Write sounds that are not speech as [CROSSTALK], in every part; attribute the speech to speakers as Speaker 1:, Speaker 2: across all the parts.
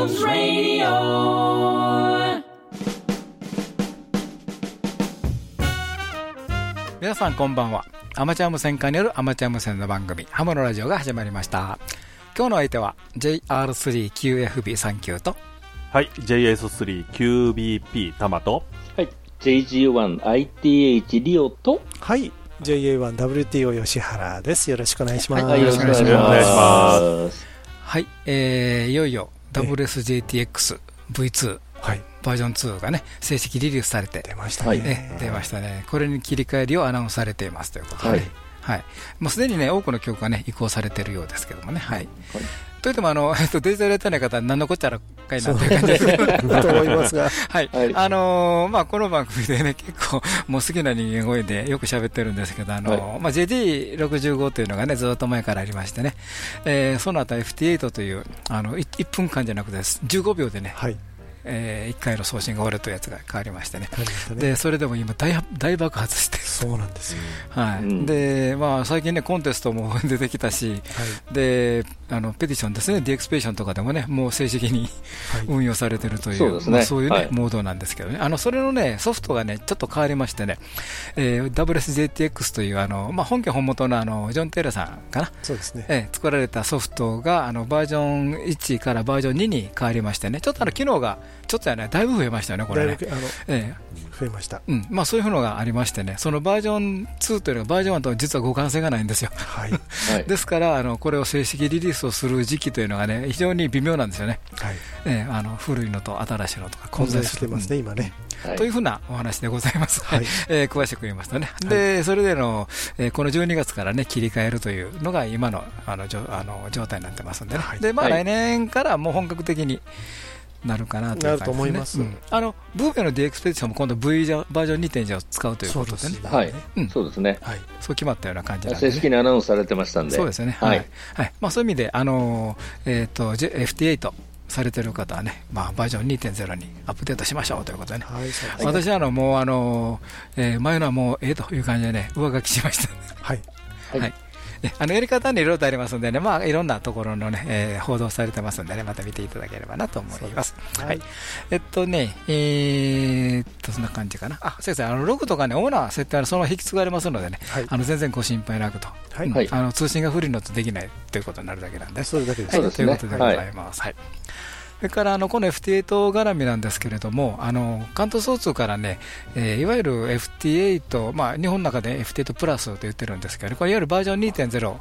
Speaker 1: Jones Radio.
Speaker 2: 皆さんこんばんは。アマチュア無線化によるアマチュア無線の番組ハムのラジオが始まりました。今日の相手は JR3QFB39 と。
Speaker 3: はい、JS3QBP タマと、
Speaker 4: はい。JG1ITH リオと、
Speaker 5: はい JA1WTO 吉原です。よろしくお願いします、
Speaker 4: はい、よろしくお願いし
Speaker 3: お願いし
Speaker 4: ます。
Speaker 2: はい、えー、いよいよ WSJTX-V2
Speaker 5: はい。
Speaker 2: バージョン2がね正式リリースされて。
Speaker 5: 出ました
Speaker 4: はい
Speaker 5: ね、
Speaker 2: え出ましたね。これに切り替えりをアナウンスされていますということで、
Speaker 4: はい。
Speaker 2: はい。もうすでにね多くの曲がね移行されているようですけどもね。はい、
Speaker 4: はい
Speaker 2: といってもあの、[LAUGHS] えっと、デジタルやってない方は何のこっちゃらかいなという感じです。
Speaker 5: と思いますが。
Speaker 2: はい、
Speaker 4: はい。
Speaker 2: あのーまあ、この番組でね、結構、もう好きな人間声でよく喋ってるんですけど、あのー
Speaker 4: は
Speaker 2: まあ、JD65 というのがね、ずっと前からありましてね、えーその後 FT8 という、あの、い1分間じゃなくて、15秒でね、
Speaker 5: はい
Speaker 2: え1回の送信が終わるというやつが変わりましてね。
Speaker 5: ね。
Speaker 2: で、それでも今大、大爆発して、
Speaker 5: そうなんですよ、
Speaker 2: はい。
Speaker 4: うん。
Speaker 2: でまあ、最近ね、コンテストも [LAUGHS] 出てきたし、
Speaker 5: はい。
Speaker 2: であのペディションですね、 DXペディションとかでもね、もう正式に
Speaker 5: はい。
Speaker 2: 運用されてるという、
Speaker 4: そうですね。
Speaker 2: まあ、そういうね、
Speaker 4: はい。
Speaker 2: モードなんですけどね、あのそれのね、ソフトがね、ちょっと変わりましてね、えー WSJT-X というあの、まあ、本家本元のあのジョン・テイラーさんかな、
Speaker 5: そうですね、
Speaker 2: えー作られたソフトがあのバージョン1からバージョン2に変わりましてね、ちょっとあの機能が、ちょっとやね、だいぶ増えましたよね、これね。
Speaker 5: だいぶあの
Speaker 2: え
Speaker 5: 増えました、
Speaker 2: えうん。まあ、そういうのがありましてね、そのバージョン2というのがバージョン1と実は互換性がないんですよ。
Speaker 5: はい。[LAUGHS]
Speaker 4: はい。
Speaker 2: ですからあの、これを正式リリースをする時期というのがね、非常に微妙なんですよね。
Speaker 5: はい。
Speaker 2: ええあの古いのと新しいのとか
Speaker 5: 混在
Speaker 2: する。
Speaker 5: してますね、今ね、
Speaker 4: はい。
Speaker 2: というふうなお話でございます、
Speaker 5: はい。[LAUGHS]
Speaker 2: えー詳しく言いますとね、でそれでの、えーこの12月から、ね、切り替えるというのが今のあのじょあの状態になってますんでね、
Speaker 5: はい。
Speaker 2: でまあ、
Speaker 4: はい。
Speaker 2: 来年からもう本格的になるかなとね、
Speaker 5: なると思います。
Speaker 2: うん。あのブーベの D エクスペディションも今度 V バージョン2.0を使うということでね、そう
Speaker 4: はい。
Speaker 2: うん。
Speaker 4: そうですね。
Speaker 2: 決まったような感じなんで、ね、
Speaker 4: 正式にアナウンスされてましたんで。
Speaker 2: そうですね、
Speaker 4: は
Speaker 2: はい。いはい。まあ、そういう意味で、あのーえー、と J- FT8 されてる方はね、まあ、バージョン2.0にアップデートしましょうということでね、
Speaker 5: はい。そうです
Speaker 2: 私はあのもう、あのーえー前のはもうええという感じでね、上書きしました。
Speaker 5: はい。
Speaker 4: はい。
Speaker 2: はいねあのやり方にいろいろとありますんでね、まあ、いろんなところのね、えー報道されてますんでね、また見ていただければなと思います。
Speaker 5: はい
Speaker 2: はい。えっとね、えーっと、そんな感じかな。あ、先生、あの、ログとかね、主な設定はそのまま引き継がれますのでね、
Speaker 5: はい
Speaker 2: あの、全然ご心配なくと。
Speaker 5: はい
Speaker 2: あの、通信が古いのとできないということになるだけなんで。
Speaker 5: それだけです、
Speaker 4: そうですね
Speaker 2: ということでございます。はい。それからあのこの FT8 絡みなんですけれども、あの関東総通からね、えーいわゆる FT8、まあ、日本の中で FT8 プラスと言ってるんですけど、これいわゆるバージョン2.0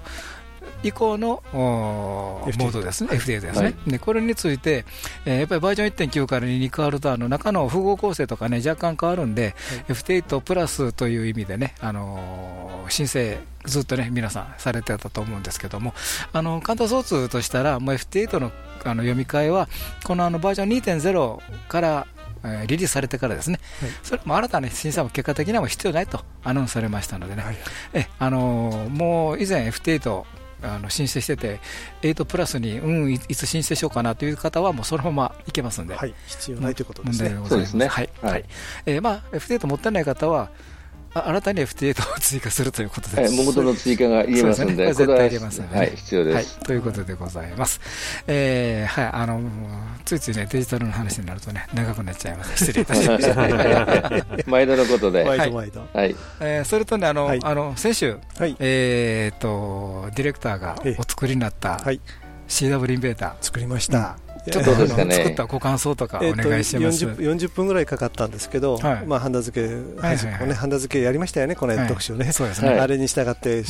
Speaker 2: 以降のおー
Speaker 5: FT8
Speaker 2: モードですね、FT8 ですね、
Speaker 4: はい。
Speaker 2: でこれについて、えーやっぱりバージョン1.9から2に変わると、あの中の符号構成とかね、若干変わるんで、FT8 プラスという意味でね、あのー申請、ずっとね、皆さんされてたと思うんですけども、あの関東総通としたら、もう FT8 のあの読み替えは、このあのバージョン2.0から、えーリリースされてからですね、
Speaker 5: はい。
Speaker 2: それも新たな審査も結果的には必要ないとアナウンスされましたのでね、
Speaker 5: はい。
Speaker 2: えあのーもう以前 FT8 あの申請してて、8プラスに、うん、いいつ申請しようかなという方は、もうそのままいけますんで、
Speaker 5: はい、必要ないということで
Speaker 2: 問
Speaker 5: すね
Speaker 2: 題はございます。
Speaker 4: そうですね
Speaker 2: はい。
Speaker 4: はい
Speaker 2: はいえーまあ、F8 持ってない方は、あ新たに F8 を追加するということです。
Speaker 4: 元の追加が言えますんで、[LAUGHS]
Speaker 2: ですねこれますんでね
Speaker 4: はい、必要
Speaker 2: はい
Speaker 4: です。、
Speaker 2: ということでございます。えーはい、あの、ついついね、デジタルの話になるとね、長くなっちゃいます。失礼いたしました。[LAUGHS]
Speaker 4: 毎度のことで。
Speaker 5: 毎
Speaker 4: はい。
Speaker 5: 度毎度
Speaker 2: えーそれとね、あの、
Speaker 5: はい
Speaker 2: あの先週、
Speaker 5: はい
Speaker 2: えー、とディレクターが
Speaker 5: ええ
Speaker 2: お作りになった
Speaker 5: はい
Speaker 2: CW インベーター、
Speaker 5: 作りました、
Speaker 2: ちょっと
Speaker 4: どうですかね。
Speaker 2: あの作ったご感想とかお
Speaker 5: えーと
Speaker 2: 願いします。
Speaker 5: 40, 40分ぐらいかかったんですけど、
Speaker 2: はい。
Speaker 5: まあ、ハンダ付け、
Speaker 2: はいはいはい。
Speaker 5: ね、ハンダ付けやりましたよね、この間特集ね、
Speaker 2: そうですね、
Speaker 4: はい
Speaker 5: あれに従って、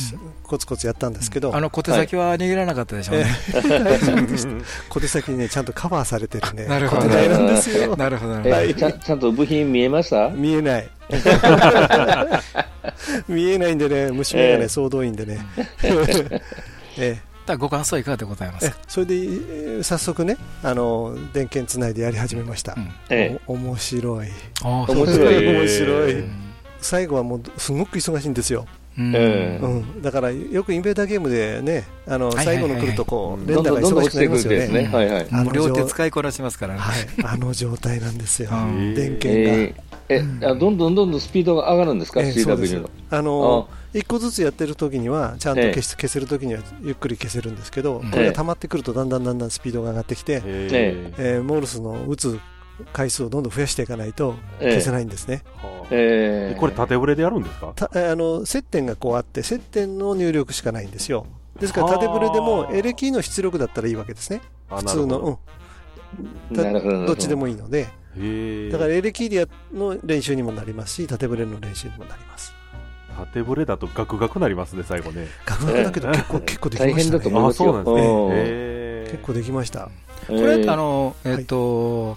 Speaker 5: コツコツやったんですけど、
Speaker 2: あの小手先は握らなかったでしょうね。[LAUGHS]
Speaker 5: 小手先にね、ちゃんとカバーされてるね、
Speaker 2: なるほど。
Speaker 5: なんですよ、
Speaker 2: なるほど、なるほど
Speaker 4: えちゃんちゃんと部品見えました？
Speaker 5: 見えない。[LAUGHS] 見えないんでね、虫眼鏡総動員でね。[LAUGHS] ええ
Speaker 2: だからご感想いかがでございます。
Speaker 5: それでえー早速ね、あの電源つないでやり始めました。
Speaker 2: うん
Speaker 5: 面白い。
Speaker 4: 面白い
Speaker 5: 面白い。
Speaker 2: うん
Speaker 5: 最後はもうすごく忙しいんですよ。
Speaker 2: うん
Speaker 4: え
Speaker 5: うん、だからよくインベーダーゲームでね、あの最後の来るとこう、
Speaker 4: えどん
Speaker 5: 連打が
Speaker 4: どんどんどん落ち
Speaker 5: 忙しくなりますよ
Speaker 4: ね。
Speaker 5: ね。
Speaker 4: はいはい。
Speaker 5: あの
Speaker 2: 両手
Speaker 5: 状
Speaker 2: 使いこなしますからね。
Speaker 5: はい、あの状態なんですよ
Speaker 2: う。[LAUGHS] ん
Speaker 5: 電源が。
Speaker 4: ええ、あどんどんどんどんスピードが上がるんですか、
Speaker 5: ええそうです。
Speaker 4: CW の。
Speaker 5: あの一個ずつやってる時にはちゃんと消す消せる時にはゆっくり消せるんですけど、
Speaker 2: うん。
Speaker 5: これが溜まってくるとだんだんだんだんスピードが上がってきて、
Speaker 3: へ
Speaker 4: え。
Speaker 5: えーモールスの打つ回数をどんどん増やしていかないと
Speaker 4: ええ。
Speaker 5: 消せないんですね。
Speaker 3: はあ。
Speaker 4: えー
Speaker 3: これ縦ブレでやるんですか？
Speaker 5: たあの接点がこうあって接点の入力しかないんですよ。ですから縦ブレでも
Speaker 3: はあ
Speaker 5: エレキーの出力だったらいいわけですね。
Speaker 3: あ
Speaker 5: 普通の、うん、
Speaker 4: ど
Speaker 5: っちでもいいので、だからエレキーディアの練習にもなりますし、縦ブレの練習にもなります。
Speaker 3: 縦ブレだとガクガクなりますね最後ね
Speaker 5: ガクガクだけど結構、結構できました
Speaker 4: 大変だと思い
Speaker 5: ね。
Speaker 4: ますよ。
Speaker 3: あそうなんですね
Speaker 4: うん
Speaker 3: へえ
Speaker 5: 結構できました。
Speaker 4: こ
Speaker 2: これ、あの、えっと、お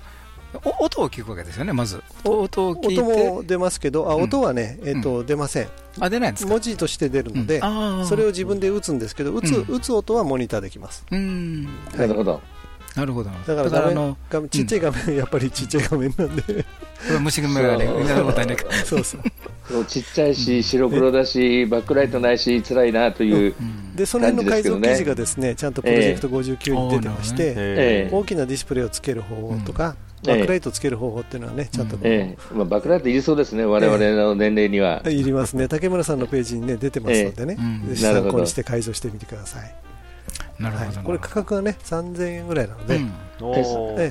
Speaker 2: 音を聞くわけですよね、まず。
Speaker 5: お
Speaker 2: 音を聞いて。
Speaker 5: 音も出ますけど、あ
Speaker 2: うん
Speaker 5: 音はね、えっと出ません。
Speaker 2: あ、出ないんですか？
Speaker 5: 文字として出るので、
Speaker 2: あー
Speaker 5: それを自分で打つんですけど、打つ
Speaker 2: うん
Speaker 5: 打つ音はモニターできます。
Speaker 2: うん。
Speaker 4: なるほど。
Speaker 2: なるほど。
Speaker 5: だからちっちゃい画面、[LAUGHS] やっぱりちっちゃい画面なんで、
Speaker 2: これ虫眼鏡、
Speaker 4: そう
Speaker 2: なるほどね。
Speaker 5: そう。そう。
Speaker 4: そう。ちっちゃいし、白黒だし、バックライトないし、辛いなという。
Speaker 2: うん。
Speaker 5: で、その辺の改造記事がですね、ちゃんとプロジェクト59に出てまし
Speaker 2: え
Speaker 5: て、大きなディスプレイをつける方法とか、
Speaker 4: うん。
Speaker 5: バックライトをつける方法っていうのはね、ちゃんと、
Speaker 4: ええ。まあ、バックライトいりそうですね、我々の年齢には。
Speaker 5: いりますね。竹村さんのページにね、出てますのでね。
Speaker 2: ええ。
Speaker 5: 参考にして改造してみてください。
Speaker 2: なるほどな。
Speaker 5: はいこれ価格がね、3000円ぐらいなので、
Speaker 2: うん。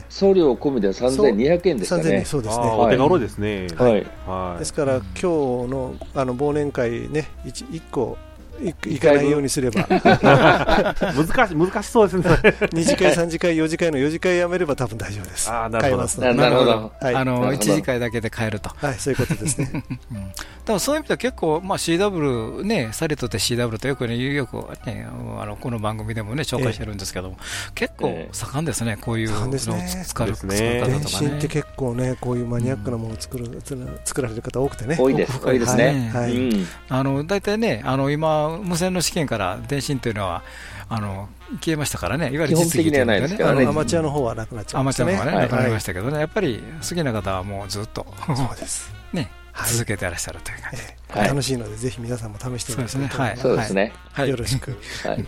Speaker 4: 送料込みで3200円でした
Speaker 5: 3000円、
Speaker 4: ね。
Speaker 5: そうですね。
Speaker 3: お手頃ですね。
Speaker 4: はい。
Speaker 3: はい。
Speaker 5: ですから、今日のあの忘年会ね、1, 一個い行かないようにすれば、
Speaker 3: 難しい難しそうですね。[LAUGHS]
Speaker 5: 2次会、3次会、4次会の4次会やめれば多分大丈夫です。
Speaker 3: あーなるほど。
Speaker 4: ななるほど。
Speaker 5: はい。
Speaker 2: あの、
Speaker 4: なるほど。
Speaker 2: 一時間だけで買えると。
Speaker 5: はい、そういうことですね。[LAUGHS]
Speaker 2: うん。でもそういう意味では結構、まあ、CW ね、されとって CW とよくね、よくね、あのこの番組でもね、紹介してるんですけども、結構
Speaker 4: ええ。
Speaker 2: 盛んですね、こういうのを
Speaker 5: 盛んですね。
Speaker 2: 使う
Speaker 3: ですね。
Speaker 2: 使う方
Speaker 5: 電
Speaker 2: とかね。
Speaker 5: 信って結構ね、こういうマニアックなものを作る、つな作られる方多くてね。
Speaker 4: 多いです、多いですね。
Speaker 5: はい。
Speaker 4: うん。
Speaker 2: あの大体ね、あの今、無線の試験から電信というのはあの消えましたからね、いわゆる実技という
Speaker 4: 基本的にはないですからね
Speaker 5: あのアマチュアの方はなくなっちゃ
Speaker 2: ア
Speaker 5: いましたね。
Speaker 2: マチュアの方
Speaker 4: はい
Speaker 2: なくなりましたけどね、やっぱり好きな方はもうずっと
Speaker 5: そうです。[LAUGHS]
Speaker 2: ね、
Speaker 5: はい
Speaker 2: 続けてらっしゃるという感じ
Speaker 4: はい
Speaker 5: 楽しいので、ぜひ皆さんも試してみてください。
Speaker 2: そうですねはい
Speaker 4: そうですね。
Speaker 2: はい
Speaker 5: よろしく。
Speaker 4: はい。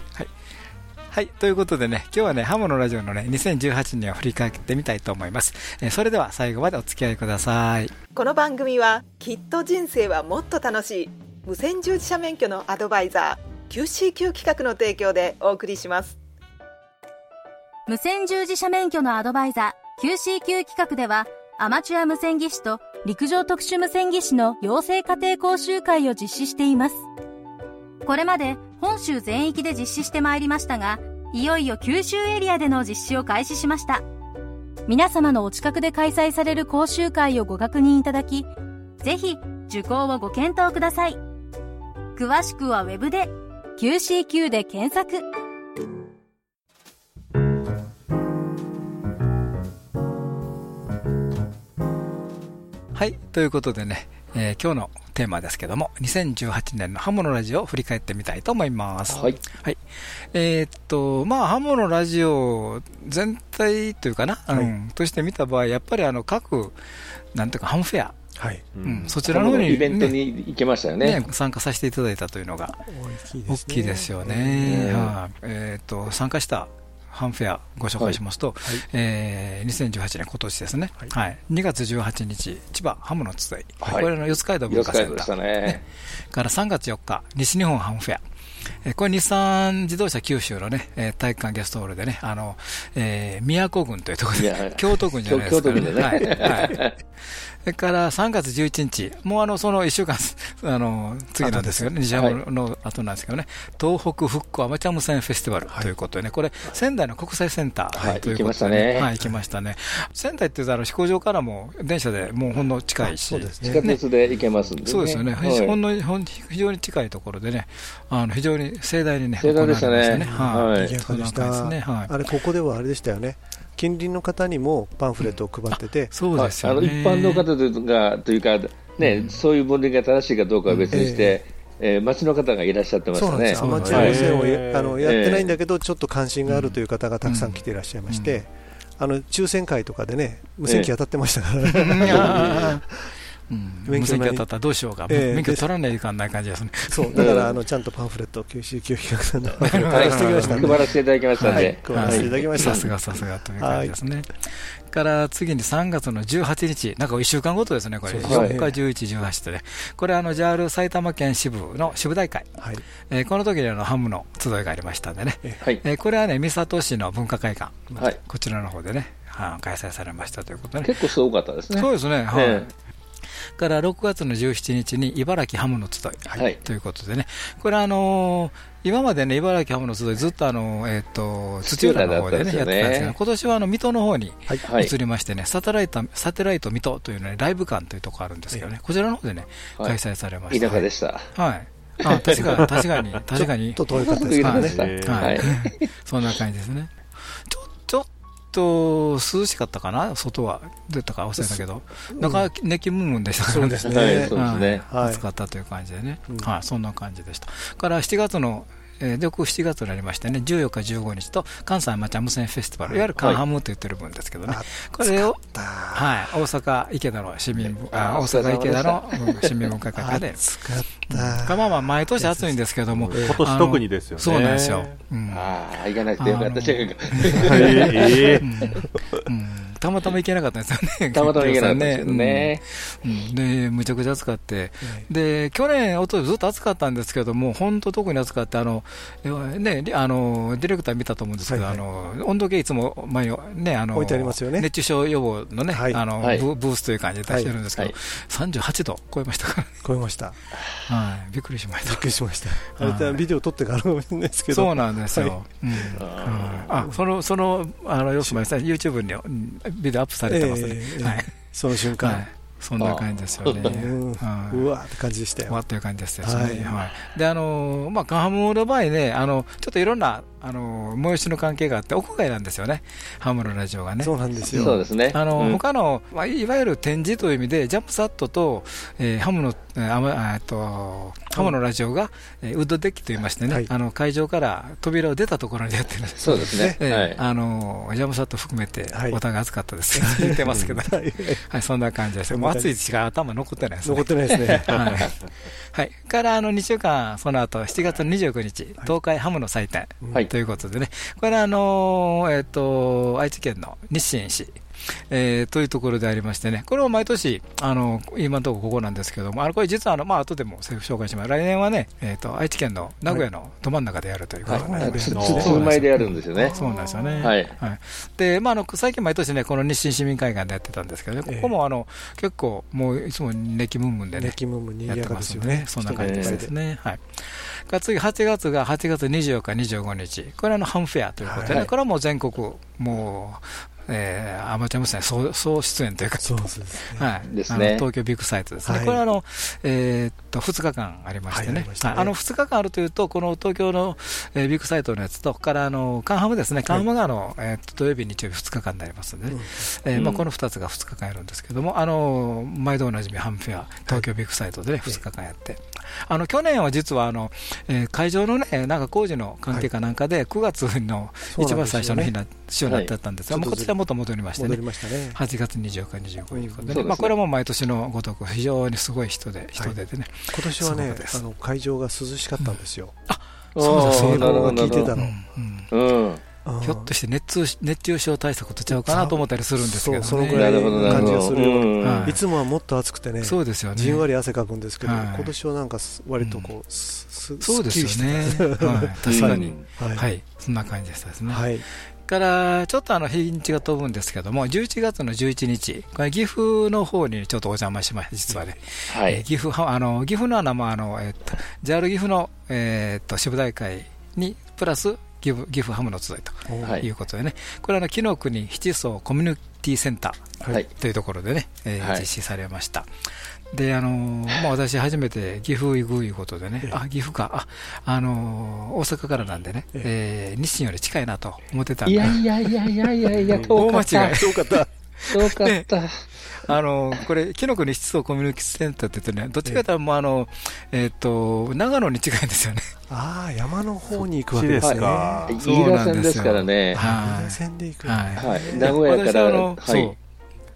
Speaker 2: はい、ということでね、今日はね、ハモのラジオのね、2018年を振り返ってみたいと思います。えーそれでは最後までお付き合いください。
Speaker 1: この番組はきっと人生はもっと楽しい無線従事者免許のアドバイザー QCQ 企画の提供でお送りします。
Speaker 6: 無線従事者免許のアドバイザー QCQ 企画ではアマチュア無線技師と陸上特殊無線技師の養成家庭講習会を実施しています。これまで本州全域で実施してまいりましたがいよいよ九州エリアでの実施を開始しました。皆様のお近くで開催される講習会をご確認いただきぜひ受講をご検討ください。詳しくはウェブで QCQ で検索
Speaker 2: はい、ということでね、えー今日のテーマですけども、2018年のハモのラジオを振り返ってみたいと思います。
Speaker 4: はい。
Speaker 2: えーっと、まあ、ハモのラジオ全体というかな、
Speaker 5: はい
Speaker 2: うん、として見た場合、やっぱりあの各、なんていうか、ハムフェア、
Speaker 5: はい。
Speaker 2: うん。そちらの方に、
Speaker 4: イベント
Speaker 2: ね
Speaker 4: に行けましたよね。
Speaker 2: ね。参加させていただいたというのが
Speaker 5: 大きいですね。
Speaker 2: 大きいですよね。えーっと参加したハンフェアご紹介しますと、えー2018年今年ですね、
Speaker 5: はい。
Speaker 2: はい。2月18日千葉ハムの集い、
Speaker 4: はい。
Speaker 2: これの四街道文
Speaker 4: 四
Speaker 2: 化セ。[LAUGHS] から3月4日、西日本ハムフェア。えーこれ日産自動車九州のね、えー体育館ゲストホールでね、あの、えー宮古郡というところで、京都郡じゃないですか、
Speaker 4: 京都郡でね
Speaker 2: はい。はい。それから3月11日、もうあの、その1週間、[LAUGHS] あの、次なんですよね、西山の後なんですけどね、東北復興アマチュア無線フェスティバルということでね、これ、仙台の国際センタ
Speaker 4: はい
Speaker 2: ーということで、
Speaker 4: 行きましたね。
Speaker 2: はい、行きましたね。仙台っていうと、あの、飛行場からも電車でもうほんの近いし、
Speaker 5: そうです
Speaker 4: 地下
Speaker 5: ね。
Speaker 4: 鉄で行けますんでね。
Speaker 2: そうですよね、
Speaker 4: はい。
Speaker 2: ほんのほん非常に近いところでね、あの非常に盛大にね、
Speaker 4: 盛大でしたね。
Speaker 2: はい。
Speaker 5: あれ、ここではあれでしたよね。近隣の方にもパンフレットを配ってて、
Speaker 2: そうですよね。
Speaker 4: あの一般の方がというか、ねそういう分類が正しいかどうかは別にして、えー町の方がいらっしゃってましたね。
Speaker 5: 線を
Speaker 3: へ
Speaker 5: や
Speaker 3: ー
Speaker 5: あのやってないんだけど、ちょっと関心があるという方がたくさん来ていらっしゃいまして、あの抽選会とかでね、無線機当たってましたから
Speaker 2: 無線機当たったらどうしようか、
Speaker 5: ええ
Speaker 2: 免許取らないといかんない感じですね。
Speaker 5: そう、だから、あの、ちゃんとパンフレット、999企画さんのパンフレット
Speaker 4: はい、
Speaker 5: 出してきましたんで
Speaker 4: 配らせていただきましたん
Speaker 5: はい
Speaker 4: で。
Speaker 5: 配らせていただきました
Speaker 2: さすがさすがという感じですね。から次に3月の18日、なんか1週間ごとですね、これ、
Speaker 5: そう
Speaker 4: ですね
Speaker 2: 4日、11、18とね、これ、あの JAL 埼玉県支部の支部大会、
Speaker 5: はい。
Speaker 2: えーこの時にあのハムの集いがありましたんでね、
Speaker 4: はい。
Speaker 2: えーこれはね、三郷市の文化会館、
Speaker 4: はい
Speaker 2: こちらの方でね、あ開催されましたということでね。
Speaker 4: 結構すごかったですね。
Speaker 2: そうですね、はい。
Speaker 4: え
Speaker 2: から6月の17日に茨城ハムの集い、
Speaker 4: はい
Speaker 2: ということでね、これはあのー今までね、茨城ハムの集い、ずっとあの、えっ、と、土浦の方でね、
Speaker 4: でね
Speaker 2: やってたんですけど、今年はあの、水戸の方に
Speaker 5: はい。
Speaker 4: はい
Speaker 2: 移りましてね、サテライト、サテライト水戸というね、ライブ館というところあるんですけどね、こちらの方でね、
Speaker 4: はい
Speaker 2: 開催されました。
Speaker 4: 田舎でした。
Speaker 2: はい。あ、確かに、確かに、確かに
Speaker 5: ちょっ。と遠かったですね。
Speaker 2: は
Speaker 4: はいい。[LAUGHS]
Speaker 2: そんな感じですね。と涼しかったかな？外は。どうやったか忘れたけど。なんか熱気ムンムンでしたから。
Speaker 5: ね。
Speaker 2: 暑かったという感じでね、
Speaker 5: うん。
Speaker 2: はい、そんな感じでした。から7月の、えー、翌7月になりましてね、14日、15日と関西マチャ無線フェスティバル、い。わゆるカンハムと言ってる分ですけどね、これを、はい、大阪池田の市民部、あ
Speaker 4: あ
Speaker 2: 大阪池田のう [LAUGHS] ん市民文化会館で。まあまあ毎年暑いんですけども、
Speaker 3: 今年特にですよね。
Speaker 2: そうなんですよ。うん。
Speaker 4: ああ、行かなくてよかった。じゃん。か。
Speaker 2: たまたま行けなかったんですよね。[LAUGHS]
Speaker 4: たまたま行けなかったですね。
Speaker 2: うん。うん。で、むちゃくちゃ暑かって、で、去年、おととずっと暑かったんですけども、本当特に暑かって、あの、えね、りあの、ディレクター見たと思うんですけど、
Speaker 5: はい
Speaker 2: あの、温度計いつも前にね、あの、
Speaker 5: 置いてありますよね。
Speaker 2: 熱中症予防のね、
Speaker 5: はい。
Speaker 2: あの、
Speaker 4: はい。
Speaker 2: ブブースという感じで出してるんですけど、
Speaker 4: はい。
Speaker 2: 38度超えましたからね。
Speaker 5: 超えました。[LAUGHS]
Speaker 2: はい、びっくりしまし
Speaker 5: びっ
Speaker 2: た。
Speaker 5: くりしました。あ
Speaker 2: はい。
Speaker 5: れビデオ撮ってからかもしれないですけど。
Speaker 2: そうなんですよ。
Speaker 5: はい。
Speaker 2: うん。あその、その、あの、様子も YouTube にうんビデオアップされてますね。
Speaker 5: ええ
Speaker 2: はい。
Speaker 5: その瞬
Speaker 2: は
Speaker 5: 間
Speaker 2: い。。そんな感じですよね。
Speaker 5: うん
Speaker 2: はい。
Speaker 5: うわーって感じでしたよ。
Speaker 2: わっていう感じですよね。
Speaker 5: は
Speaker 2: はいい。で、あのー、まあ、カンハムの場合ね、あの、ちょっといろんな、あのー、催しの関係があって、屋外なんですよね。ハムのラジオがね
Speaker 5: そ。うなんですよ。
Speaker 4: そうですね。
Speaker 2: あの、
Speaker 4: うん
Speaker 2: 他の、まあ、いわゆる展示という意味で、ジャンプサットと、えーハムの、えーあまえっと、ハムのラジオが、えーウッドデッキと言いましてね、
Speaker 5: はい
Speaker 2: あの、会場から扉を出たところにやってるんです。
Speaker 4: そうですね。
Speaker 2: えー
Speaker 4: はい。
Speaker 2: あのジャムサット含めて
Speaker 5: はい、
Speaker 2: お互い暑かったですけど、[LAUGHS] 言ってますけど、[LAUGHS]
Speaker 5: はい
Speaker 2: はい、そんな感じです。もう暑いしか頭残ってないですね。
Speaker 5: 残ってないですね。[LAUGHS]
Speaker 2: はい。はい。から、あの、2週間、その後、7月29日、東海ハムの祭典
Speaker 4: はい
Speaker 2: ということでね、これは、あの、えっと、愛知県の日清市、えーというところでありましてね、これを毎年、あの、今のところここなんですけども、あの、これ実は、あの、まあ、後でも紹介します。来年はね、えっと、愛知県の名古屋のど真ん中でやるということで、
Speaker 4: はい。つつ
Speaker 5: そう
Speaker 4: つ前でやるんですよね。
Speaker 2: そうなんですよね。
Speaker 4: はい
Speaker 2: で、まあ、あの、最近毎年ね、この日清市民会館でやってたんですけどね、こ
Speaker 5: ええ
Speaker 2: こもあの、結構、もういつも熱気ムンムンでね
Speaker 5: 熱、気ムームに
Speaker 2: やってますよね。そんな感じですね。はい。次、8月が8月24日、25日。これはあのハムフェアということでね、
Speaker 4: はい
Speaker 2: これはもう全国、もう、えーアマチュア無線総総出演というか、
Speaker 5: そうですね。
Speaker 2: はい。
Speaker 4: ですね
Speaker 2: あの東京ビッグサイトですね。
Speaker 5: はい
Speaker 2: これはあの、えーっと、2日間ありましてね。
Speaker 5: はいあ
Speaker 2: の、2日間あるというと、この東京の、えービッグサイトのやつと、からあの、カンハムですね。カンハムがあの、えーっと、土曜日、日曜日2日間になりますんでね。えーまあ、
Speaker 4: うん
Speaker 2: この2つが2日間やるんですけども、あの、毎度おなじみハムフェア、東京ビッグサイトでね、2日間やって。あの、去年は実はあの、えー会場のね、なんか工事の関係かなんかで、9月の一番最初の日になってたんですが、こちらもっと戻りましてね
Speaker 5: 戻り。ましたね。
Speaker 2: 8月24日、25日ということでまあ、これも毎年のごとく、非常にすごい人で、人手でね、
Speaker 5: 今年はねあの会場が涼しかったんですよ。
Speaker 2: そうです
Speaker 5: 警
Speaker 4: なるほど
Speaker 5: 報が効いてた
Speaker 2: うん
Speaker 5: の。
Speaker 2: ひょっとして熱中熱中症対策とちゃうかなと思ったりするんですけどね。
Speaker 5: そうそのぐら
Speaker 4: ないるほど、なるほど。
Speaker 5: 感じがするよ
Speaker 2: い
Speaker 5: いつもはもっと暑くてね、
Speaker 2: そうですよね。
Speaker 5: じんわり汗かくんですけど、
Speaker 2: はい
Speaker 5: 今年はなんかす割とこう、
Speaker 2: そうですよね。確かに。
Speaker 5: たはい。
Speaker 2: はい、そんな感じでしたですね。
Speaker 5: はい。
Speaker 2: から、ちょっとあの、日にちが飛ぶんですけども、11月の11日、これ岐阜の方にちょっとお邪魔しました、実はね。
Speaker 4: はい。
Speaker 2: えー岐阜は、あの、岐阜のあの、まあ、あの、えっと、JR 岐阜の、えーっと、支部大会に、プラス、岐阜、岐阜ハムの集いと
Speaker 4: はい
Speaker 2: いうことでね。これはあの、国七層コミュニティセンター
Speaker 4: はい。
Speaker 2: というところでね、えー
Speaker 4: はい
Speaker 2: 実施されました。で、あのーまあ、私初めて岐阜行くいうことでね。
Speaker 5: え、え。
Speaker 2: あ、岐阜か、あ、あのー大阪からなんでね、えー日清より近いなと思ってたんで、
Speaker 4: いやいやいやいやいやいや、[LAUGHS] 遠
Speaker 2: 大
Speaker 4: かった。
Speaker 2: 間違い。。
Speaker 5: そうかった。
Speaker 4: 遠かった。
Speaker 2: あのーこれ、紀の国七層コミュニティセンターって言ってね、どっちかというと、あの、えっ、と、長野に近いんですよね。
Speaker 5: ああ、山の方に行くわけです
Speaker 3: か。
Speaker 4: 飯田線ですからね。
Speaker 2: はい。
Speaker 5: 飯田線で行く。
Speaker 2: はい。
Speaker 4: はい。名古屋から、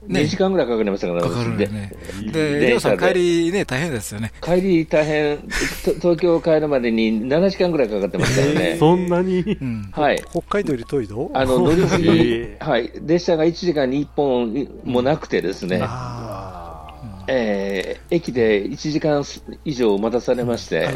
Speaker 4: い。2時間ぐらいかかりましたから、
Speaker 2: かかる
Speaker 4: で
Speaker 2: ね。で、りょうさん帰りね、大変ですよね。
Speaker 4: 帰り大変、と東京帰るまでに7時間ぐらいかかってましたよね。[LAUGHS]
Speaker 3: そんなに？
Speaker 2: うん。
Speaker 4: はい。
Speaker 5: 北海道より遠いの
Speaker 4: あの、[LAUGHS] 乗り継ぎ
Speaker 3: え、
Speaker 4: はい。列車が1時間に1本もなくてですね、
Speaker 5: あ
Speaker 4: えー駅で1時間以上待たされまして、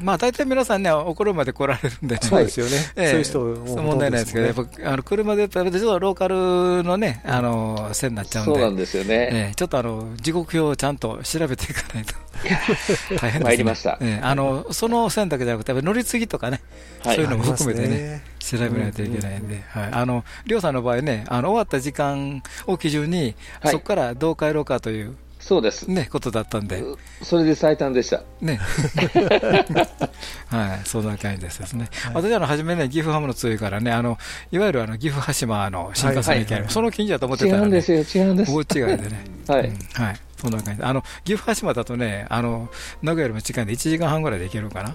Speaker 2: まあ、大体皆さんね、お車で来られるんでね。
Speaker 5: そうですよね、
Speaker 2: ええ。
Speaker 5: そういう人
Speaker 2: 問題ないですけど、やっぱあの車でちょっとローカルのね、あの線になっちゃうんで、
Speaker 4: そうなんですよね。
Speaker 2: ええ。ちょっとあの時刻表をちゃんと調べていかないと。[LAUGHS] 大変です、ね、
Speaker 4: 参りました。
Speaker 2: ええ。あのその線だけじゃなくて、やっぱり乗り継ぎとかね、
Speaker 4: はい。
Speaker 2: そういうのも含めてね、調べないといけないんで、りょうさんの場合ね、あの終わった時間を基準に、
Speaker 4: はい。
Speaker 2: そこからどう帰ろうかという、
Speaker 4: そうです。
Speaker 2: ね、ことだったんで、
Speaker 4: それで最短でした。
Speaker 2: ね。[LAUGHS] はい、そんな感じですね。私はあの初めね、岐阜ハムの強いからね、あの、いわゆるあの岐阜羽島の新幹線の駅ありますその近所だと思って
Speaker 4: 違
Speaker 2: たらね、
Speaker 4: うんですよ、違うんです。
Speaker 2: 大違いでね。
Speaker 4: はい
Speaker 2: うんはい。そんな感じで。あの、岐阜羽島だとね、あの、名古屋よりも近いんで1時間半ぐらいで行けるかな。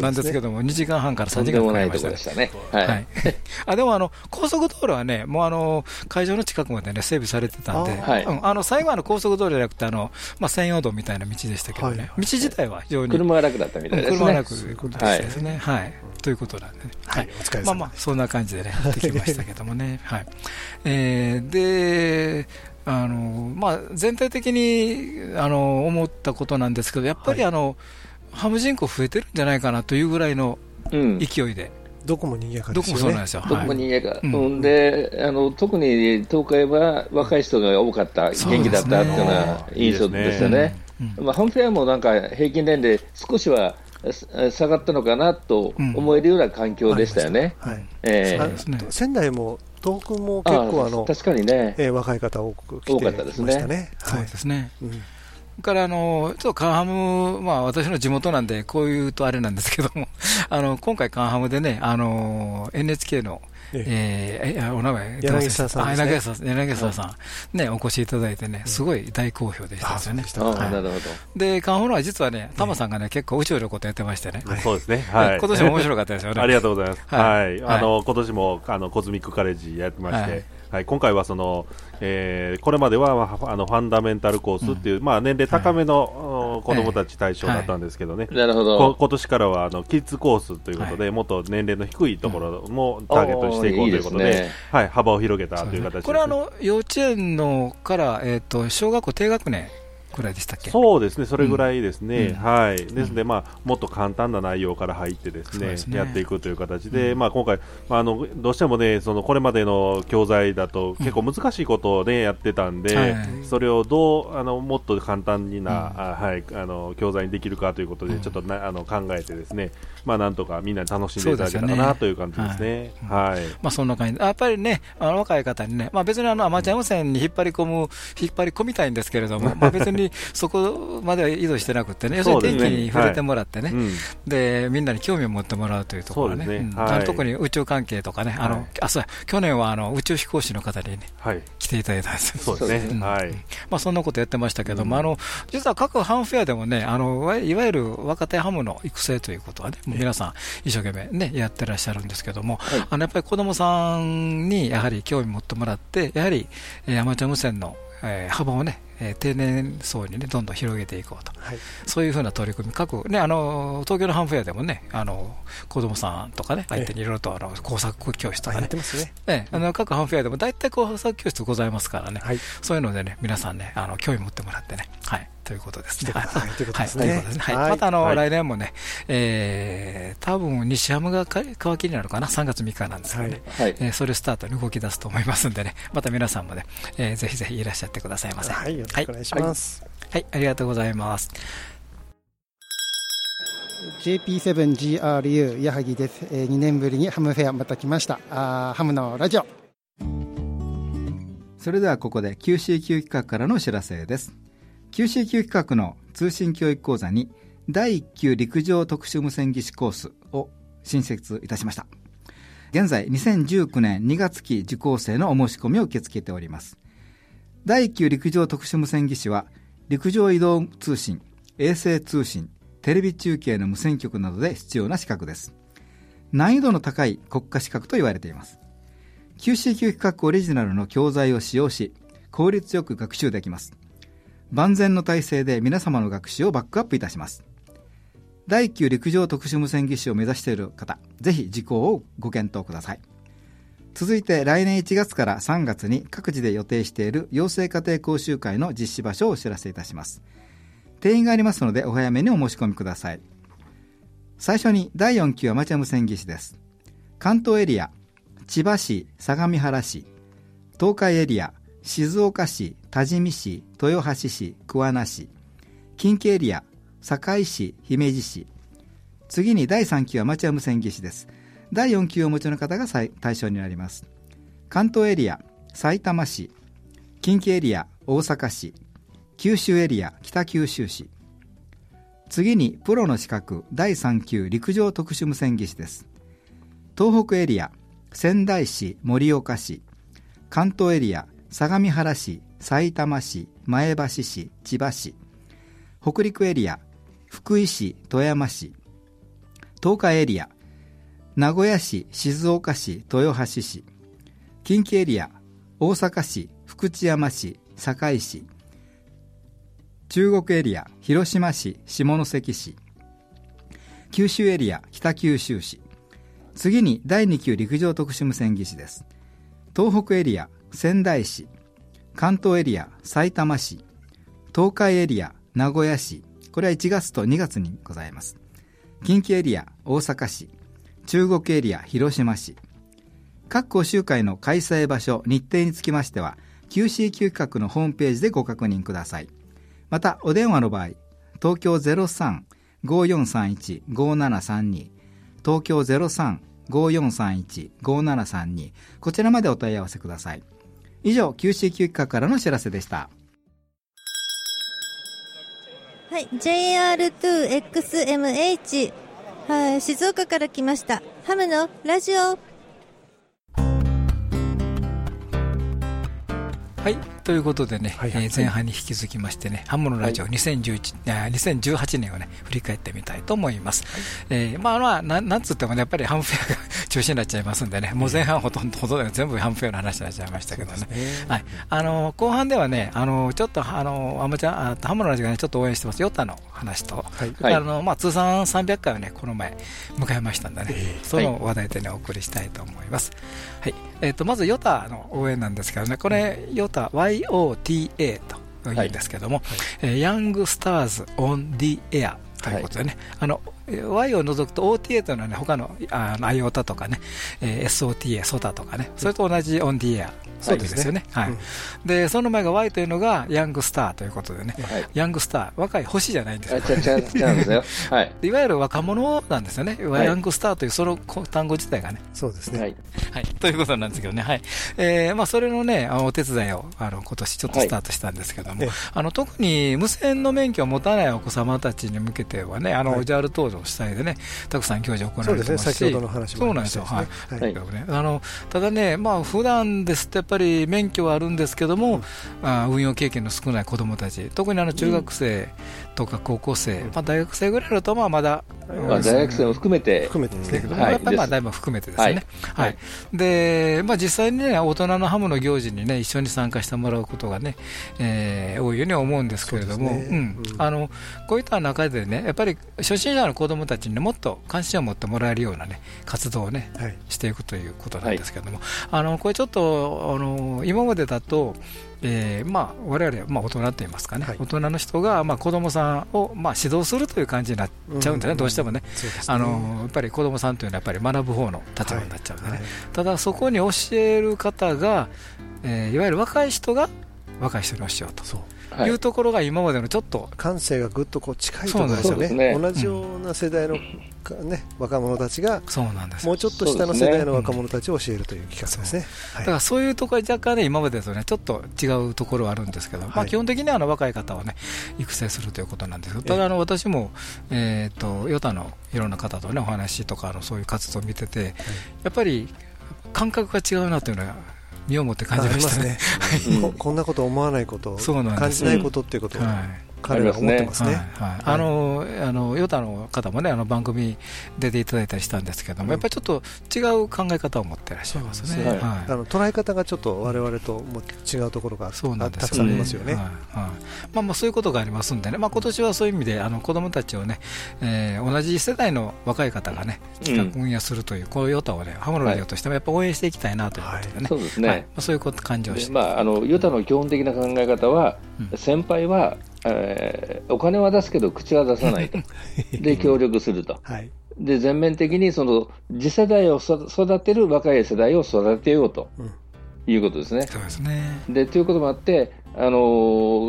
Speaker 2: なんですけども、2時間半から3時間
Speaker 4: とんでもな
Speaker 2: かかりましたね
Speaker 4: でしたね。は
Speaker 2: はいい。[LAUGHS] あ、でもあの、高速道路はね、もうあの、会場の近くまでね、整備されてたんで、
Speaker 4: あはい
Speaker 2: うんあの、最後はあの高速道路じゃなくて、あの、まあ、専用道みたいな道でしたけどね、
Speaker 5: はい
Speaker 2: 道自体は非常に。
Speaker 4: 車が楽だったみたいですね。
Speaker 2: 車はなく
Speaker 5: そういうこと
Speaker 2: ですね。はい。ということなんでね。
Speaker 5: はいお疲れ様
Speaker 2: まあまあ、そんな感じでね、やってきましたけどもね。はい。[LAUGHS] えーで、あの、まあ、全体的に、あの、思ったことなんですけど、やっぱりあの、ハム人口増えてるんじゃないかなというぐらいの
Speaker 4: うん。
Speaker 2: 勢いで、
Speaker 5: どこも賑やか
Speaker 2: どこ
Speaker 5: ですよね。
Speaker 2: もそうなんですよ。
Speaker 4: どこも
Speaker 2: はい。
Speaker 4: にやか、
Speaker 2: うん。
Speaker 4: うん、であの特に東海は若い人が多かった、元気だったっていうような印象でしたね。
Speaker 2: うん。
Speaker 4: まあ、ハムフェアもなんか平均年齢、少しはさ下がったのかなと思えるような環境でしたよね。
Speaker 5: はい。
Speaker 4: ええ。
Speaker 5: あ
Speaker 2: ですね。
Speaker 5: 仙台も東北も結構あの
Speaker 4: 確かにね、
Speaker 5: えー若い方多く来て
Speaker 4: 多かったですね
Speaker 5: ましたね。
Speaker 2: そう
Speaker 5: はい
Speaker 2: ですね。
Speaker 5: うん
Speaker 2: それからあの、ちょっとカンハム、まあ私の地元なんで、こういうとあれなんですけども、[LAUGHS] あの、今回カンハムでね、あの、NHK の、
Speaker 5: え
Speaker 2: え。ーえお名前
Speaker 5: 柳沢さん
Speaker 2: あ
Speaker 5: ですね。
Speaker 2: 柳沢さん、柳沢さん、ね、お越しいただいてね、すごい大好評でしたですよね。
Speaker 4: なるほど。
Speaker 2: で、カンハムは実はね、タマさんがね、結構宇宙のことやってましてね、
Speaker 3: そうですね。はい。
Speaker 2: 今年も面白かったですよね。[LAUGHS]
Speaker 3: ありがとうございます。
Speaker 2: はい。
Speaker 3: はい。
Speaker 2: はい。
Speaker 3: あの、今年も、あの、コズミックカレッジやってまして、
Speaker 2: はい
Speaker 3: はい。今回はその、えーこれまでは、まあ、あの、ファンダメンタルコースっていう、まあ、年齢高めの、お子供たち対象だったんですけどね。
Speaker 4: なるほ
Speaker 3: こ
Speaker 4: ど。
Speaker 3: 今年からはあのキッズコースということで、もっと年齢の低いところもターゲットにしていこうということで、
Speaker 4: おーいいですね。
Speaker 3: はい、幅を広げたという形です、
Speaker 2: これはあの、幼稚園のから、えっと、小学校低学年くらいでしたっけ？
Speaker 3: そうですね、それぐらいですね、
Speaker 2: うん。
Speaker 3: はい、ですので、まあ、もっと簡単な内容から入ってですね
Speaker 2: すね。
Speaker 3: やっていくという形で、まあ、今回、まあ、あのどうしてもね、そのこれまでの教材だと結構難しいことを、ねやってたんで、
Speaker 2: はい。
Speaker 3: それをどうあのもっと簡単にな、あはい、あの教材にできるかということで、ちょっとなあの考えてですね、まあ、なんとかみんなに楽しんでいただけたらなという感じですね。はい。
Speaker 2: まあそんな感じ。で、やっぱりね、あの若い方にね、まあ別にあのアマチュア無線に引っ張り込む、引っ張り込みたいんですけれども、[LAUGHS] まあ別にそこまでは移動してなくてね、要するに天気に触れてもらってね、
Speaker 3: うん。
Speaker 2: で、みんなに興味を持ってもらうというところね、特に宇宙関係とかね、あの、
Speaker 3: はい。
Speaker 2: あ、そうや。去年はあの宇宙飛行士の方にね、
Speaker 3: はい、
Speaker 2: 来ていただいたんですよ。
Speaker 3: そうですね、
Speaker 2: まあそんなことやってましたけども、あの、実は各ハムフェアでもね、あの、わいわゆる若手ハムの育成ということはね、皆さん一生懸命ね、やってらっしゃるんですけども、
Speaker 4: はい。
Speaker 2: あの、やっぱり子供さんにやはり興味持ってもらって、やはり、えーアマチュア無線の、えー幅をね、えー低年層にね、どんどん広げていこうと。
Speaker 5: はい
Speaker 2: そういうふうな取り組み、各、ね、あの、東京のハムフェアでもね、あの、子供さんとかね、相手にいろいろと、あの、工作教室とかね
Speaker 5: あやって、ますね。
Speaker 2: ええあの、各ハムフェアでも大体工作教室ございますからね、
Speaker 5: はい。
Speaker 2: そういうのでね、皆さんね、あの、興味持ってもらってね、はい、ということですね。
Speaker 5: ということですね
Speaker 2: はい、ということですね。はい。
Speaker 5: はい
Speaker 2: またあの、
Speaker 3: はい
Speaker 2: 来年もね、えー、多分西ハムがか乾きになるかな、3月3日なんですけどね。
Speaker 4: はい。
Speaker 2: えーそれをスタートに動き出すと思いますんでね、[LAUGHS] また皆さんもね、えーぜひぜひいらっしゃってくださいませ。
Speaker 5: はい。よろしくお願いします。
Speaker 2: はい、ありがとうございます。
Speaker 7: JP7GRU 矢作です、えー、2年ぶりにハムフェアまた来ましたあーハムのラジオ
Speaker 8: それではここで QCQ 企画からのお知らせです QCQ 企画の通信教育講座に第1級陸上特殊無線技師コースを新設いたしました。現在2019年2月期受講生のお申し込みを受け付けております。第1級陸上特殊無線技師は陸上移動通信衛星通信テレビ中継の無線局などで必要な資格です。難易度の高い国家資格と言われています。QCQ 企画オリジナルの教材を使用し、効率よく学習できます。万全の体制で皆様の学習をバックアップいたします。第9陸上特殊無線技師を目指している方、ぜひ受講をご検討ください。続いて来年1月から3月に各自で予定している養成家庭講習会の実施場所をお知らせいたします。定員がありますのでお早めにお申し込みください。最初に第4級アマチュア無線技師です。関東エリア、千葉市、相模原市、東海エリア、静岡市、多治見市、豊橋市、桑名市、近畿エリア、堺市、姫路市。次に第3級アマチュア無線技師です。第4級をお持ちの方が対象になります。関東エリア、埼玉市、近畿エリア、大阪市、九州エリア、北九州市。次に、プロの資格、第3級陸上特殊無線技師です。東北エリア、仙台市、盛岡市、関東エリア、相模原市、埼玉市、前橋市、千葉市、北陸エリア、福井市、富山市、東海エリア、名古屋市、静岡市、豊橋市、近畿エリア、大阪市、福知山市、堺市、中国エリア、広島市、下関市、九州エリア、北九州市、次に第2級陸上特殊無線技師です。東北エリア、仙台市、関東エリア、埼玉市、東海エリア、名古屋市、これは1月と2月にございます。近畿エリア、大阪市、中国エリア広島市。各講習会の開催場所日程につきましては QCQ 企画のホームページでご確認ください。またお電話の場合東京0354315732東京0354315732こちらまでお問い合わせください。以上 QCQ 企画からの知らせでした
Speaker 9: はい JR2XMH はい、静岡から来ました。ハムのラジオ。
Speaker 2: はい、ということでね、はいはい、えー、前半に引き続きましてね、ハムのラジオ2011、はい、2018年をね、振り返ってみたいと思います。はい、えー、まあまあな、なんつってもね、やっぱりハムフェアが [LAUGHS] 中止になっちゃいますんでね、もう前半ほとんど、ほとんど全部ハムフェアの話になっちゃいましたけどね。はい。あの、後半ではね、あの、ちょっと、あの、アマチュア、ハムのラジオがね、ちょっと応援してます、ヨタの話と、はい、あの、まあ、通算300回をね、この前、迎えましたんでね、えー、その話題でね、お送りしたいと思います。はい。えっ、ー、と、まずヨタの応援なんですけどね、これ、ヨタ、YOTA と言うんですけども、はい。はい、ヤングスターズ・オン・ディ・エアということでね、はい、あの Y を除くと OTA というのはね、他のあの IOTA とかね、えー、SOTA、SOTA とかね、それと同じオンディエアそうですよね。はい。で、その前が Y というのがヤングスターということでね、ヤングスター、若い星じゃないんですよ。[LAUGHS] はい。いわゆる若者なんですよね。ヤングスターというその単語自体がね。
Speaker 5: そうですね。
Speaker 2: はい。ということなんですけどね、はい。えー、まあ、それのね、お手伝いを、あの、今年ちょっとスタートしたんですけども、あの、特に無線の免許を持たないお子様たちに向けてはね、あの、ジャール登場主体でね、たくさん教授行われてますし、
Speaker 5: そう
Speaker 2: なんですよ。はい。あの、ただね、まあ、普段ですとやっぱり免許はあるんですけども、うん、あ運用経験の少ない子どもたち、特にあの中学生とか高校生、うん、まあ、大学生ぐらいだとまあまだ、
Speaker 4: まあ、大学生も含めて、
Speaker 5: 含めてですね、
Speaker 2: はい、まあ、だいぶ含めてですね、はい、はい、でまあ、実際にね、大人のハムの行事にね、一緒に参加してもらうことがね、えー、多いように思うんですけれども、ね、うん、あのこういった中でね、やっぱり初心者の子どもたちに、ね、もっと関心を持ってもらえるようなね、活動をね、はい、していくということなんですけれども、あのこれちょっとあの今までだと、えー、まあ我々まあ大人といいますかね、はい、大人の人がまあ子供さんをまあ指導するという感じになっちゃうんでね、うん、どうしてもね、ね。あのやっぱり子供さんというのはやっぱり学ぶ方の立場になっちゃうんでね、はい。はい、ただそこに教える方が、えー、いわゆる若い人が若い人に教えようと。い。うところが今までのちょっと
Speaker 5: 感性がぐっとこう近いところですよね、ね。同じような世代の、ね、若者たちがそうなんです。もうちょっと下の世代の若者たちを教えるという企画ですね、
Speaker 2: だからそういうところは若干ね今までとねちょっと違うところはあるんですけど、まあ、基本的にはあの若い方をね育成するということなんですけどただあの私も、えー、と与田のいろんな方とねお話とかのそういう活動を見てて、やっぱり感覚が違うなというのは身をもって感じましたね。
Speaker 5: ね。[LAUGHS] こんなこと思わないこと感じないことっていうことを彼らは思ってますね。
Speaker 2: あの、あの、ヨタの方もね、あの番組出ていただいたりしたんですけども、やっぱりちょっと違う考え方を持ってらっしゃいますね。
Speaker 5: あの捉え方がちょっと我々とも違うところがそうなんですたくさんありますよね。ま
Speaker 2: あまあそういうことがありますんでね、まあ今年はそういう意味であの子供たちをね、えー、同じ世代の若い方がね、企画運営するという、こういうヨタをね、ハムのラジオとしてもやっぱ応援していきたいなということでね。そうですね。そういうこと感じをして。
Speaker 4: まああのヨタの基本的な考え方は、先輩はえー、お金は出すけど口は出さないと、[LAUGHS] で協力すると、はい、で全面的にその次世代を育てる若い世代を育てようと。いうことですね。
Speaker 2: そうですね。
Speaker 4: でということもあって、あの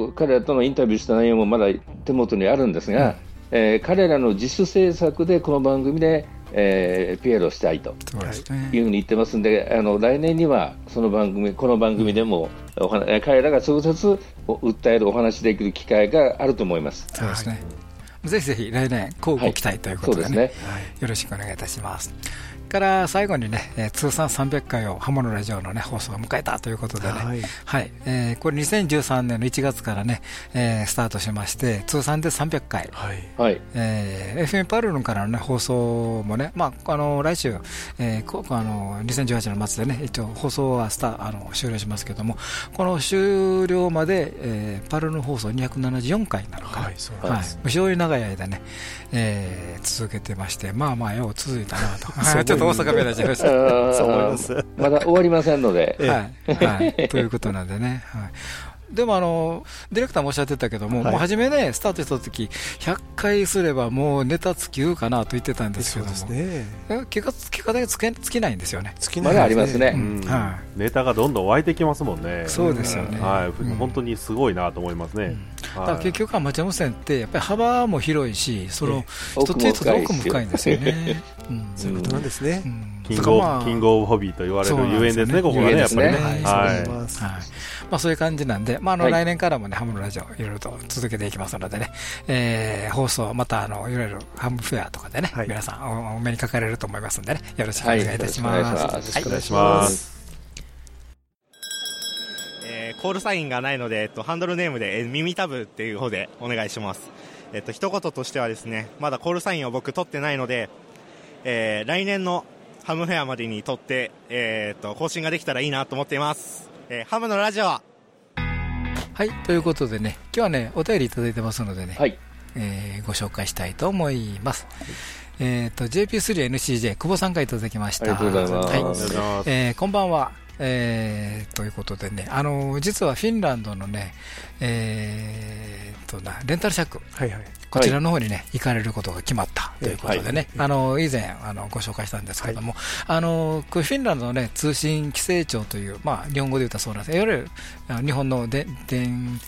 Speaker 4: ー、彼らとのインタビューした内容もまだ手元にあるんですが、うん、えー、彼らの自主制作でこの番組でえー、ピエロしたいというふうに言ってますんで、あの来年にはその番組この番組でもお話彼らが直接訴えるお話できる機会があると思います。
Speaker 2: そうですね。ぜひぜひ来年、交互期待ということでね、はい、よろしくお願いいたします。から最後にね、えー、通算300回を刃物ラジオの、ね、放送を迎えたということでね、はい。はい。えー、これ2013年の1月からね、えー、スタートしまして、通算で300回、はい。えー、FM パルルンからの、ね、放送もね、まあ、あの来週、えー、こあの2018年の末でね、一応放送はスタあの終了しますけれども、この終了まで、えー、パルルン放送274回なのか、はい、そうはい、非常に長い間ね、えー、続けてまして、まあまあ、よう続いたなと。[LAUGHS] 大阪弁になっちゃいました。そう思います。
Speaker 4: まだ終わりませんので。
Speaker 2: はい。はい。[LAUGHS] ということなんでね。はい。でもあの、ディレクターもおっしゃってたけども、はい、もう初めね、スタートした時100回すればもうネタ尽きるかなと言ってたんですけども、そうですね、結果結果だけ尽きないんですよね。
Speaker 4: 尽きない、まだありますね、
Speaker 3: うん。はい、ネタがどんどん湧いてきますもんね。
Speaker 2: そうですよね。
Speaker 3: はい、本当にすごいなと思いますね。
Speaker 2: だから結局は町山線ってやっぱり幅も広いし、その一つ一つ奥も深いんですよね。
Speaker 5: そういうことなんですね。
Speaker 3: キングオブ、キングオブホビーと言われるゆえんですね、ここがね、やっぱりね。はい。
Speaker 2: まあそういう感じなんで、まああの来年からもね、ハムのラジオいろいろと続けていきますのでね、えー、放送、またあの、いわゆるハムフェアとかでね、皆さんお目にかかれると思いますんでね、よろしくお願いい。たします。よろ
Speaker 3: しくお願いします。
Speaker 10: コールサインがないので、えっと、ハンドルネームで、え耳タブっていう方でお願いします。えっと、一言としてはですね、まだコールサインを僕取ってないので、えー、来年のハムフェアまでに取って、えー、っと、更新ができたらいいなと思っています。えー、ハムのラジオは？
Speaker 2: い、ということでね、今日はね、お便りいただいてますのでね、はい、えー、ご紹介したいと思います。はいえっ、と、JP3NCJ、久保さんからいただきました。あ
Speaker 4: りがとうございます。はい、
Speaker 2: えー、こんばんは。えー、ということでね、あの実はフィンランドのね、えー、となレンタルシャック、はいはい、こちらの方にね、行かれることが決まったということでね、あの以前あのご紹介したんですけれども、あのこれフィンランドの、ね、通信規制庁という、まあ、日本語で言ったそうなんです。いわゆる日本ので電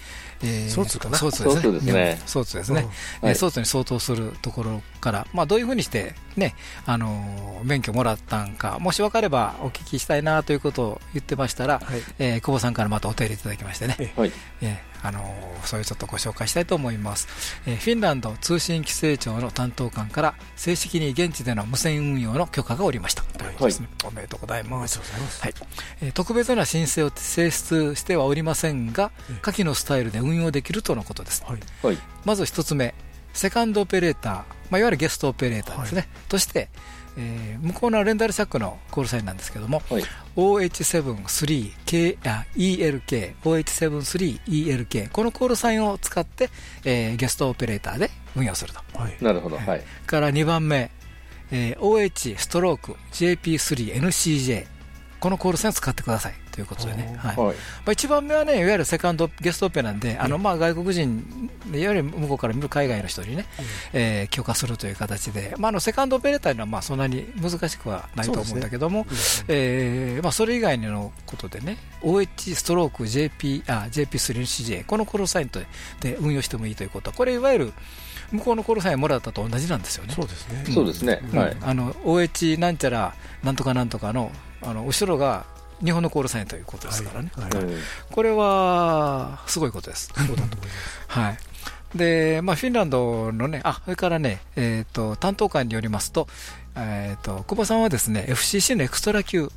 Speaker 5: えー、ソーツかな？
Speaker 2: ソーツですね。ソーツですね。ソーツに相当するところから、まあ、どういうふうにしてね、あの免許もらったんか、もし分かればお聞きしたいなということを言ってましたら、はい、えー、久保さんからまたお便りいただきましてね、はい、えー、あのそれちょっとご紹介したいと思います、えー、フィンランド通信規制庁の担当官から正式に現地での無線運用の許可が下りました。ということですね、はい、おめでとうございます。はい。えー、特別な申請を提出してはおりませんが下記のスタイルで運用できるとのことです、はい、まず一つ目セカンドオペレーター、まあ、いわゆるゲストオペレーターですね、としてえー、向こうのレンタルシャックのコールサインなんですけども、はい、OH73ELK、OH73ELK、このコールサインを使って、えー、ゲストオペレーターで運用すると。
Speaker 4: はい、なるほど。はい。
Speaker 2: から2番目、えー、OH ストローク JP3NCJ、このコールサインを使ってください。ということでね、はい。まあ、一番目はね、いわゆるセカンドゲストオペなんで、あのまあ外国人、いわゆる向こうから見る海外の人にね、うえ許可するという形で、まあ、あのセカンドオペレーターにはまあそんなに難しくはないと思うんだけども、そ,、えーまあ、それ以外のことでね、OH ストローク JP、あ JP3CJ、このコールサインとで運用してもいいということ、これ、いわゆる向こうのコールサインもらったと同じなんですよね。
Speaker 4: そうですね。そうですね。
Speaker 2: はい。あの OH なんちゃらなんとかなんとかのあの後ろが日本のコールサインということですからね、はい。はい、これはすごいことです。[LAUGHS] はい。でまあ、フィンランドのね、あそれからね、えーと、担当官によりますと、えーと、久保さんはですね FCC のエクストラ級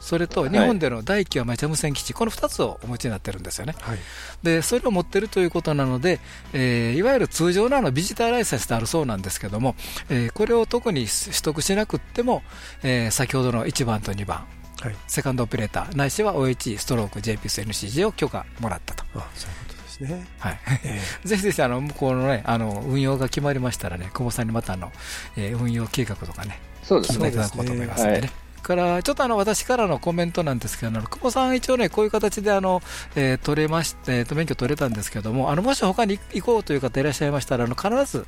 Speaker 2: それと日本での第1期アマチュア無線基地、この2つをお持ちになってるんですよね、はい、でそれを持ってるということなので、えー、いわゆる通常ののビジターライセンスであるそうなんですけども、えー、これを特に取得しなくても、えー、先ほどの1番と2番、はい、セカンドオペレーター、ないしは OHE ストローク JPSNCG を許可もらったと。あそういうことですね。はい。えー、[LAUGHS] ぜひぜひ、あの、向こうのね、あの、運用が決まりましたらね、久保さんにまたあの、えー、運用計画とかね、
Speaker 4: そうですね。
Speaker 2: いただこうと思いますのでね。からちょっとあの私からのコメントなんですけど、久保さん、一応ね、こういう形であの、えー、取れまして、えー、免許取れたんですけども、あのもし他に行こうという方いらっしゃいましたら、あの必ず、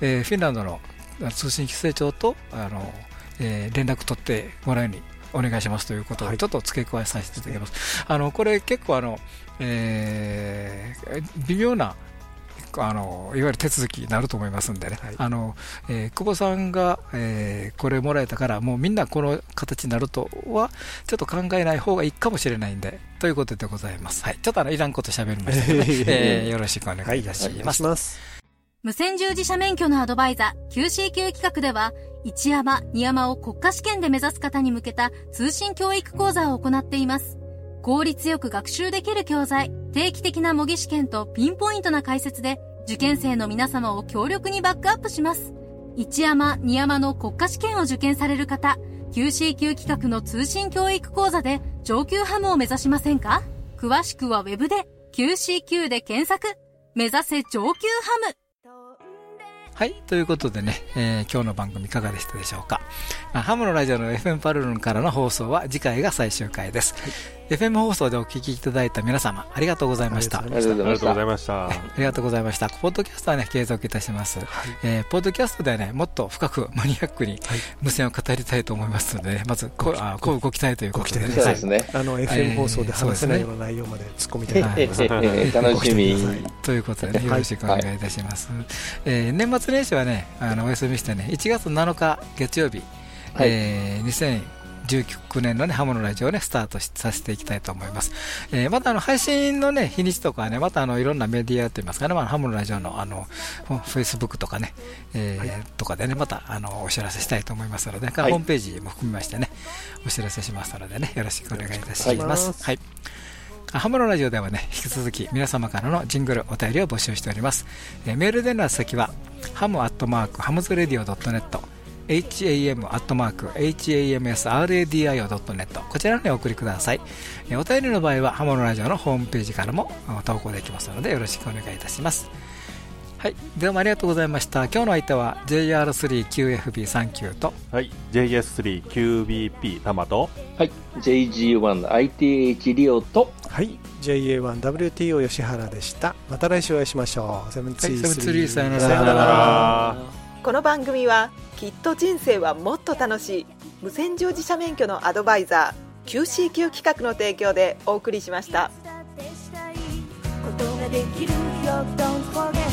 Speaker 2: えー、フィンランドの通信規制庁とあの、えー、連絡取ってもらうようにお願いしますということをちょっと付け加えさせていただきます。はい、あのこれ結構あの、えー、微妙なあのいわゆる手続きになると思いますんでね、はい、あのえー、久保さんが、えー、これもらえたから、もうみんなこの形になるとは、ちょっと考えない方がいいかもしれないんで、ということでございます。はい、ちょっとあのいらんことしゃべりましたので、[LAUGHS] えー、よろしくお願いいたします。はい、ます
Speaker 6: 無線従事者免許のアドバイザー QCQ 企画では、一山、二山を国家試験で目指す方に向けた通信教育講座を行っています。効率よく学習できる教材、定期的な模擬試験とピンポイントな解説で、受験生の皆様を強力にバックアップします。一山、二山の国家試験を受験される方、QCQ 企画の通信教育講座で上級ハムを目指しませんか？詳しくは Web で QCQ で検索。目指せ上級ハム。
Speaker 2: はい。ということでね、えー、今日の番組いかがでしたでしょうか。ハムのラジオの FM パルルンからの放送は次回が最終回です。はい FM 放送でお聞きいただいた皆様、ありがとうございました。あ
Speaker 3: りがとうございました。あ
Speaker 2: りがとうございました。ポッドキャストはね、継続いたします。はい、えー、ポッドキャストではね、もっと深くマニアックに無線を語りたいと思いますので、ね、まずこ、あこうご期待ということで、ね、
Speaker 4: そうですね。
Speaker 5: あの、FM 放送で話せないような内容まで突っ込みたいと思います。[LAUGHS]
Speaker 4: 楽しみ。
Speaker 2: ということでね、よろしくお願いいたします。はい、えー、年末年始はね、あの、お休みしてね、1月7日月曜日、はい、えー、19年のね、ハムのラジオをね、スタートさせていきたいと思います。えー、またあの、配信のね、日にちとかね、またあの、いろんなメディアといいますかね、まあ、ハムのラジオのあの、フェイスブックとかね、えー、はい、とかでね、またあの、お知らせしたいと思いますので、はい、ホームページも含めましてね、お知らせしますのでね、よろしくお願いいたします。はい。ハムのラジオではね、引き続き皆様からのジングル、お便りを募集しております。えー、メールでの先は、ハムアットマーク、ハムズレディオ .net、ham.hamsradio.net こちらにお送りください。お便りの場合はハモのラジオのホームページからも投稿できますのでよろしくお願いいたします。はい、どうもありがとうございました。今日の相手は JR3QFB39 と、
Speaker 3: はい、JS3QBP タマと、
Speaker 4: はい、JG1ITH リオと、
Speaker 5: はい、JA1WTO 吉原でした。また来週お会いしましょう。セブンツリー、
Speaker 2: さよな
Speaker 1: ら。この番組はきっと人生はもっと楽しい無線乗自社免許のアドバイザー QCQ 企画の提供でお送りしました。ドキド